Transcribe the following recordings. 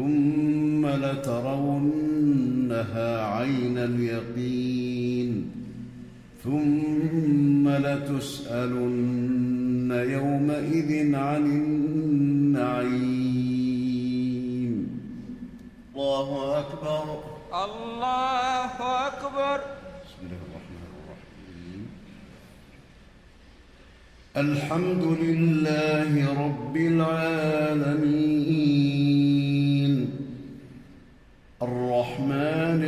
ثم لترونها عين اليقين ثم لتسألن يومئذ عن النعيم. الله أكبر. الله أكبر. بسم الله الرحمن الرحيم. الحمد لله رب العالمين.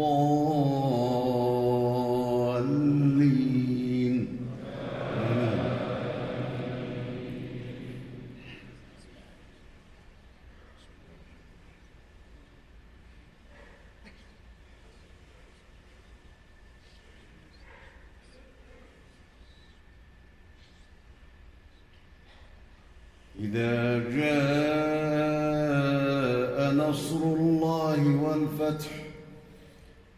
آمين. إذا جاء نصر الله والفتح